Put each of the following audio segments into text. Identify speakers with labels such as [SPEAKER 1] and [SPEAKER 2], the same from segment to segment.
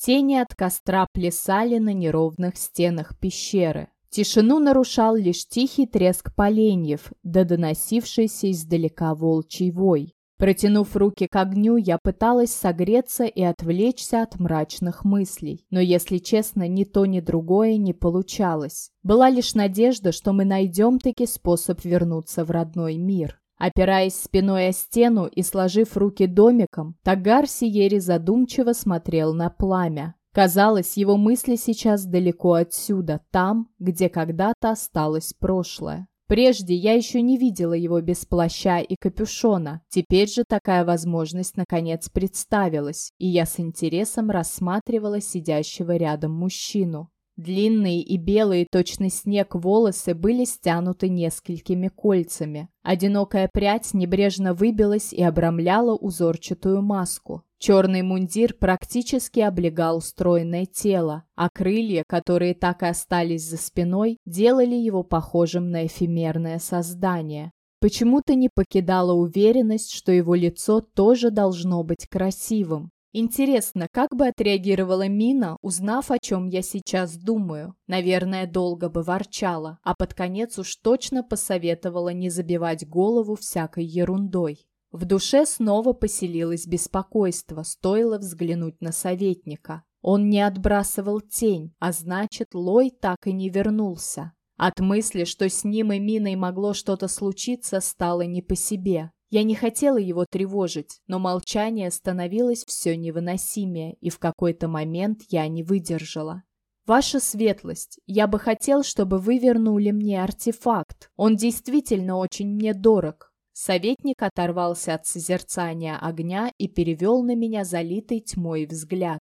[SPEAKER 1] Тени от костра плясали на неровных стенах пещеры. Тишину нарушал лишь тихий треск поленьев, да доносившийся издалека волчий вой. Протянув руки к огню, я пыталась согреться и отвлечься от мрачных мыслей. Но, если честно, ни то, ни другое не получалось. Была лишь надежда, что мы найдем-таки способ вернуться в родной мир. Опираясь спиной о стену и сложив руки домиком, Тагар Сиери задумчиво смотрел на пламя. Казалось, его мысли сейчас далеко отсюда, там, где когда-то осталось прошлое. Прежде я еще не видела его без плаща и капюшона. Теперь же такая возможность наконец представилась, и я с интересом рассматривала сидящего рядом мужчину. Длинные и белые, точно снег, волосы были стянуты несколькими кольцами. Одинокая прядь небрежно выбилась и обрамляла узорчатую маску. Черный мундир практически облегал стройное тело, а крылья, которые так и остались за спиной, делали его похожим на эфемерное создание. Почему-то не покидала уверенность, что его лицо тоже должно быть красивым. Интересно, как бы отреагировала Мина, узнав, о чем я сейчас думаю? Наверное, долго бы ворчала, а под конец уж точно посоветовала не забивать голову всякой ерундой. В душе снова поселилось беспокойство, стоило взглянуть на советника. Он не отбрасывал тень, а значит, Лой так и не вернулся. От мысли, что с ним и Миной могло что-то случиться, стало не по себе. Я не хотела его тревожить, но молчание становилось все невыносимее, и в какой-то момент я не выдержала. «Ваша светлость, я бы хотел, чтобы вы вернули мне артефакт. Он действительно очень мне дорог». Советник оторвался от созерцания огня и перевел на меня залитый тьмой взгляд.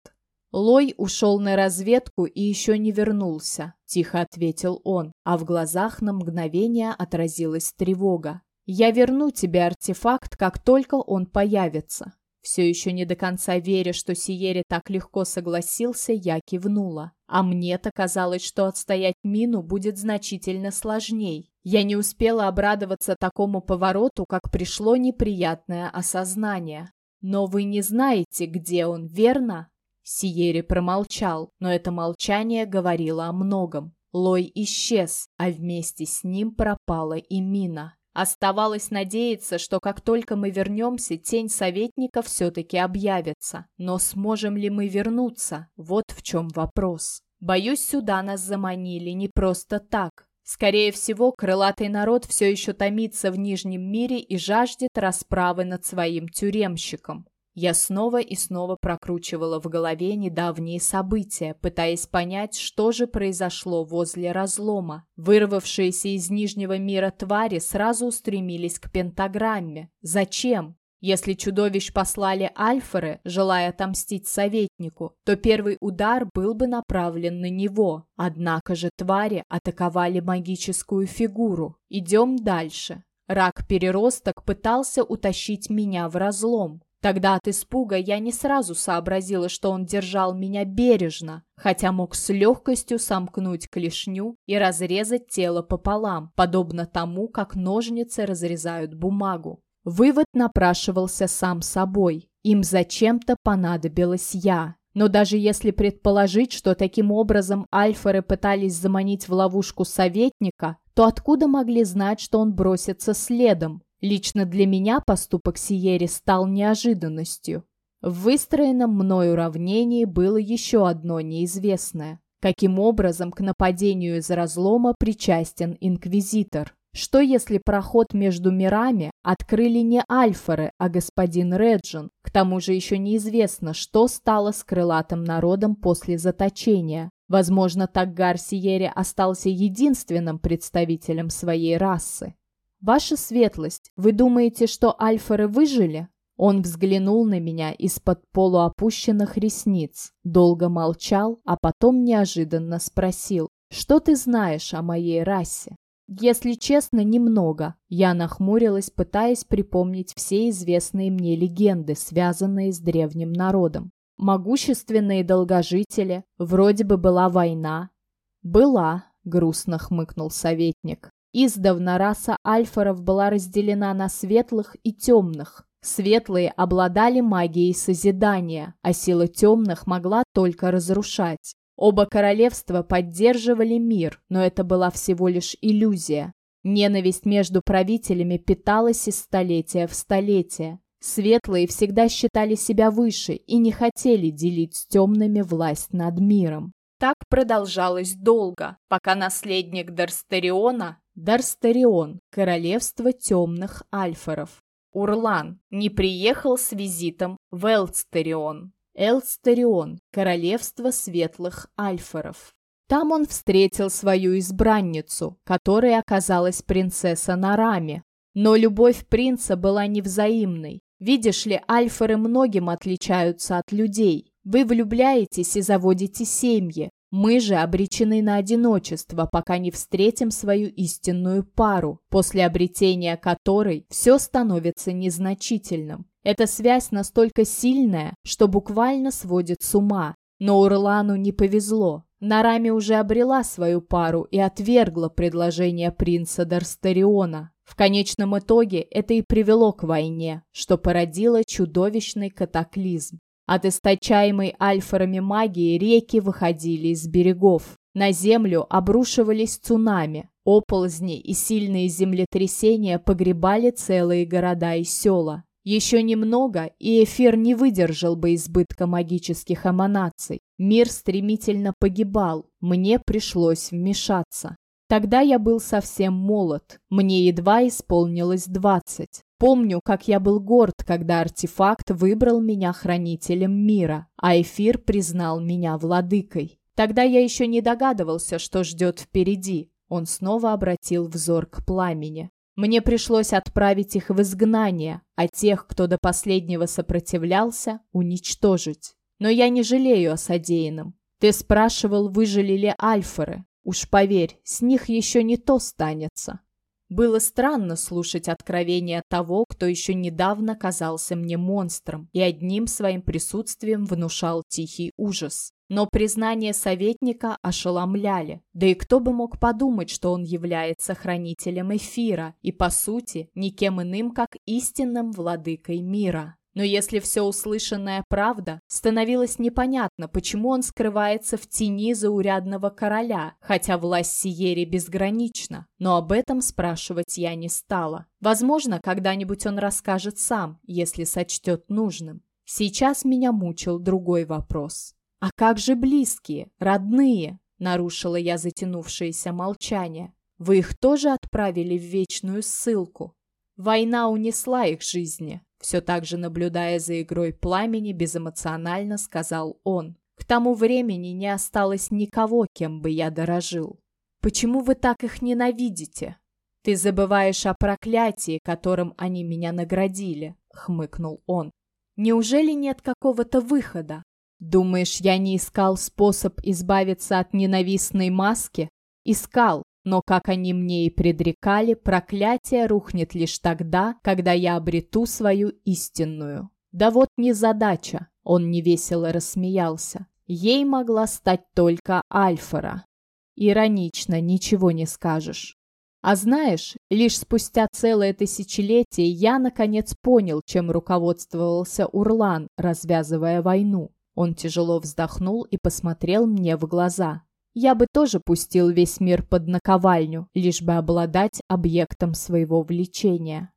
[SPEAKER 1] «Лой ушел на разведку и еще не вернулся», – тихо ответил он, а в глазах на мгновение отразилась тревога. Я верну тебе артефакт, как только он появится. Все еще не до конца веря, что Сиери так легко согласился, я кивнула. А мне-то казалось, что отстоять мину будет значительно сложней. Я не успела обрадоваться такому повороту, как пришло неприятное осознание. «Но вы не знаете, где он, верно?» Сиери промолчал, но это молчание говорило о многом. Лой исчез, а вместе с ним пропала и мина. Оставалось надеяться, что как только мы вернемся, тень советника все-таки объявится. Но сможем ли мы вернуться? Вот в чем вопрос. Боюсь, сюда нас заманили не просто так. Скорее всего, крылатый народ все еще томится в Нижнем мире и жаждет расправы над своим тюремщиком. Я снова и снова прокручивала в голове недавние события, пытаясь понять, что же произошло возле разлома. Вырвавшиеся из Нижнего мира твари сразу устремились к пентаграмме. Зачем? Если чудовищ послали альфоры, желая отомстить советнику, то первый удар был бы направлен на него. Однако же твари атаковали магическую фигуру. Идем дальше. Рак-переросток пытался утащить меня в разлом. Тогда от испуга я не сразу сообразила, что он держал меня бережно, хотя мог с легкостью сомкнуть клешню и разрезать тело пополам, подобно тому, как ножницы разрезают бумагу. Вывод напрашивался сам собой. Им зачем-то понадобилась я. Но даже если предположить, что таким образом альферы пытались заманить в ловушку советника, то откуда могли знать, что он бросится следом? Лично для меня поступок Сиери стал неожиданностью. В выстроенном мной уравнении было еще одно неизвестное. Каким образом к нападению из разлома причастен Инквизитор? Что если проход между мирами открыли не Альфоры, а господин Реджин? К тому же еще неизвестно, что стало с крылатым народом после заточения. Возможно, Таггар Сиери остался единственным представителем своей расы. «Ваша светлость, вы думаете, что альферы выжили?» Он взглянул на меня из-под полуопущенных ресниц, долго молчал, а потом неожиданно спросил, «Что ты знаешь о моей расе?» Если честно, немного. Я нахмурилась, пытаясь припомнить все известные мне легенды, связанные с древним народом. Могущественные долгожители, вроде бы была война. «Была», — грустно хмыкнул советник. Издавна раса альфаров была разделена на светлых и темных. Светлые обладали магией созидания, а сила темных могла только разрушать. Оба королевства поддерживали мир, но это была всего лишь иллюзия. Ненависть между правителями питалась из столетия в столетие. Светлые всегда считали себя выше и не хотели делить с темными власть над миром. Так продолжалось долго, пока наследник Дарстериона, Дарстерион, королевство темных альфоров, Урлан, не приехал с визитом в Элстерион. Элстерион, королевство светлых альфоров. Там он встретил свою избранницу, которая оказалась принцесса Нарами. Но любовь принца была невзаимной. Видишь ли, альфоры многим отличаются от людей. Вы влюбляетесь и заводите семьи. Мы же обречены на одиночество, пока не встретим свою истинную пару, после обретения которой все становится незначительным. Эта связь настолько сильная, что буквально сводит с ума. Но Урлану не повезло. Нарами уже обрела свою пару и отвергла предложение принца Дарстериона. В конечном итоге это и привело к войне, что породило чудовищный катаклизм. От источаемой альфорами магии реки выходили из берегов. На землю обрушивались цунами, оползни и сильные землетрясения погребали целые города и села. Еще немного, и эфир не выдержал бы избытка магических эманаций. Мир стремительно погибал, мне пришлось вмешаться. Тогда я был совсем молод, мне едва исполнилось двадцать. Помню, как я был горд, когда артефакт выбрал меня хранителем мира, а эфир признал меня владыкой. Тогда я еще не догадывался, что ждет впереди. Он снова обратил взор к пламени. Мне пришлось отправить их в изгнание, а тех, кто до последнего сопротивлялся, уничтожить. Но я не жалею о содеянном. Ты спрашивал, выжили ли альфоры. Уж поверь, с них еще не то станется. Было странно слушать откровения того, кто еще недавно казался мне монстром и одним своим присутствием внушал тихий ужас. Но признания советника ошеломляли. Да и кто бы мог подумать, что он является хранителем эфира и, по сути, никем иным, как истинным владыкой мира. Но если все услышанное правда, становилось непонятно, почему он скрывается в тени заурядного короля, хотя власть Сиери безгранична. Но об этом спрашивать я не стала. Возможно, когда-нибудь он расскажет сам, если сочтет нужным. Сейчас меня мучил другой вопрос. «А как же близкие, родные?» – нарушила я затянувшееся молчание. «Вы их тоже отправили в вечную ссылку?» Война унесла их жизни. Все так же наблюдая за игрой пламени, безэмоционально сказал он. К тому времени не осталось никого, кем бы я дорожил. Почему вы так их ненавидите? Ты забываешь о проклятии, которым они меня наградили, хмыкнул он. Неужели нет какого-то выхода? Думаешь, я не искал способ избавиться от ненавистной маски? Искал, но, как они мне и предрекали, проклятие рухнет лишь тогда, когда я обрету свою истинную. Да вот не задача, он невесело рассмеялся. Ей могла стать только Альфара. Иронично, ничего не скажешь. А знаешь, лишь спустя целое тысячелетие я наконец понял, чем руководствовался Урлан, развязывая войну. Он тяжело вздохнул и посмотрел мне в глаза. Я бы тоже пустил весь мир под наковальню, лишь бы обладать объектом своего влечения.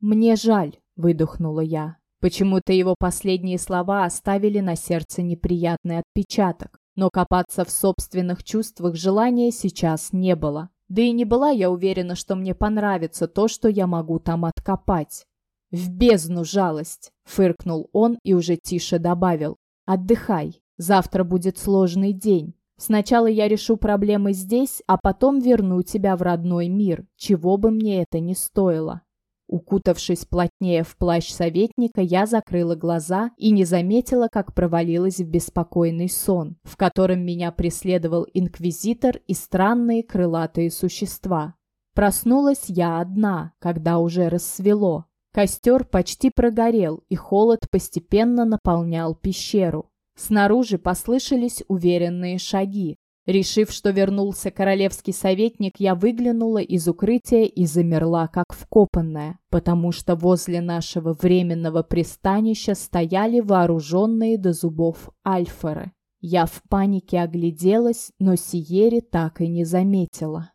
[SPEAKER 1] «Мне жаль», — выдохнула я. Почему-то его последние слова оставили на сердце неприятный отпечаток, но копаться в собственных чувствах желания сейчас не было. Да и не была я уверена, что мне понравится то, что я могу там откопать. «В бездну жалость!» — фыркнул он и уже тише добавил. Отдыхай. Завтра будет сложный день. Сначала я решу проблемы здесь, а потом верну тебя в родной мир, чего бы мне это ни стоило. Укутавшись плотнее в плащ советника, я закрыла глаза и не заметила, как провалилась в беспокойный сон, в котором меня преследовал инквизитор и странные крылатые существа. Проснулась я одна, когда уже рассвело. Костер почти прогорел, и холод постепенно наполнял пещеру. Снаружи послышались уверенные шаги. Решив, что вернулся королевский советник, я выглянула из укрытия и замерла, как вкопанная, потому что возле нашего временного пристанища стояли вооруженные до зубов альферы. Я в панике огляделась, но Сиери так и не заметила.